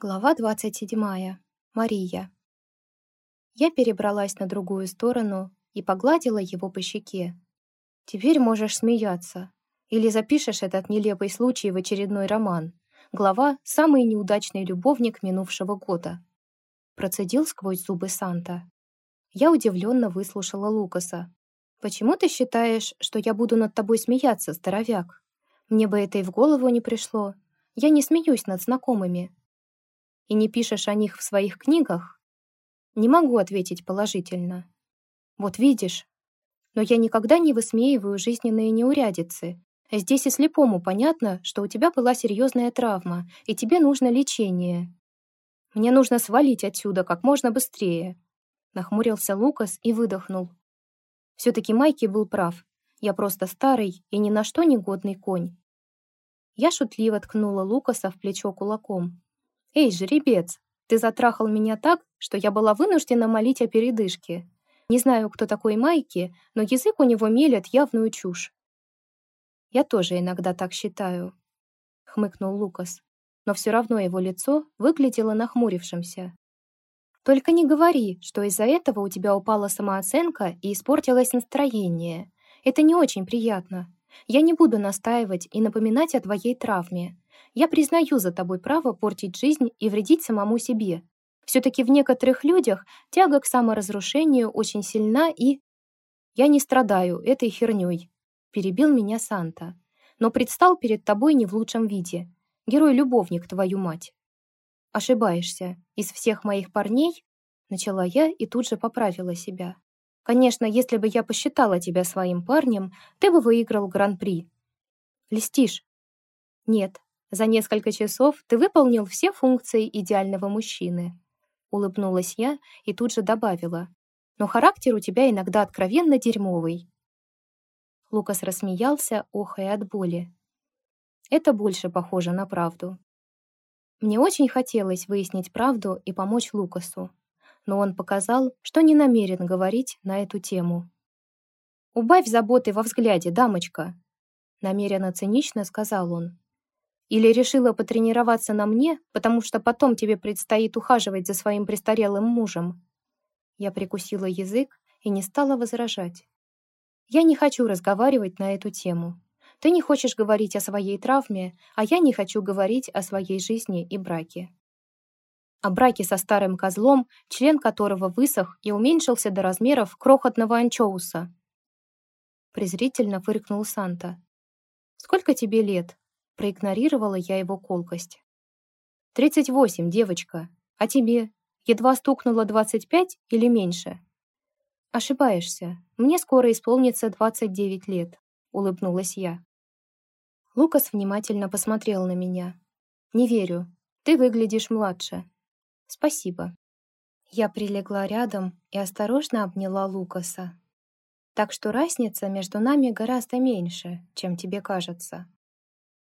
Глава 27. Мария. Я перебралась на другую сторону и погладила его по щеке. «Теперь можешь смеяться. Или запишешь этот нелепый случай в очередной роман. Глава «Самый неудачный любовник минувшего года». Процедил сквозь зубы Санта. Я удивленно выслушала Лукаса. «Почему ты считаешь, что я буду над тобой смеяться, здоровяк? Мне бы это и в голову не пришло. Я не смеюсь над знакомыми, и не пишешь о них в своих книгах? Не могу ответить положительно. Вот видишь. Но я никогда не высмеиваю жизненные неурядицы. Здесь и слепому понятно, что у тебя была серьезная травма, и тебе нужно лечение. Мне нужно свалить отсюда как можно быстрее. Нахмурился Лукас и выдохнул. Все-таки Майки был прав. Я просто старый и ни на что не годный конь. Я шутливо ткнула Лукаса в плечо кулаком. «Эй, жеребец, ты затрахал меня так, что я была вынуждена молить о передышке. Не знаю, кто такой Майки, но язык у него мелет явную чушь». «Я тоже иногда так считаю», — хмыкнул Лукас, но все равно его лицо выглядело нахмурившимся. «Только не говори, что из-за этого у тебя упала самооценка и испортилось настроение. Это не очень приятно. Я не буду настаивать и напоминать о твоей травме. Я признаю за тобой право портить жизнь и вредить самому себе. Все-таки в некоторых людях тяга к саморазрушению очень сильна и... Я не страдаю этой херней, перебил меня Санта, но предстал перед тобой не в лучшем виде. Герой-любовник, твою мать. Ошибаешься. Из всех моих парней... Начала я и тут же поправила себя. Конечно, если бы я посчитала тебя своим парнем, ты бы выиграл гран-при. Листишь? Нет, за несколько часов ты выполнил все функции идеального мужчины. Улыбнулась я и тут же добавила. Но характер у тебя иногда откровенно дерьмовый. Лукас рассмеялся, охая от боли. Это больше похоже на правду. Мне очень хотелось выяснить правду и помочь Лукасу, но он показал, что не намерен говорить на эту тему. «Убавь заботы во взгляде, дамочка!» намеренно цинично сказал он. Или решила потренироваться на мне, потому что потом тебе предстоит ухаживать за своим престарелым мужем?» Я прикусила язык и не стала возражать. «Я не хочу разговаривать на эту тему. Ты не хочешь говорить о своей травме, а я не хочу говорить о своей жизни и браке. О браке со старым козлом, член которого высох и уменьшился до размеров крохотного анчоуса. Презрительно фыркнул Санта. «Сколько тебе лет?» Проигнорировала я его колкость. «Тридцать восемь, девочка. А тебе? Едва стукнуло двадцать пять или меньше?» «Ошибаешься. Мне скоро исполнится двадцать девять лет», — улыбнулась я. Лукас внимательно посмотрел на меня. «Не верю. Ты выглядишь младше». «Спасибо». Я прилегла рядом и осторожно обняла Лукаса. «Так что разница между нами гораздо меньше, чем тебе кажется».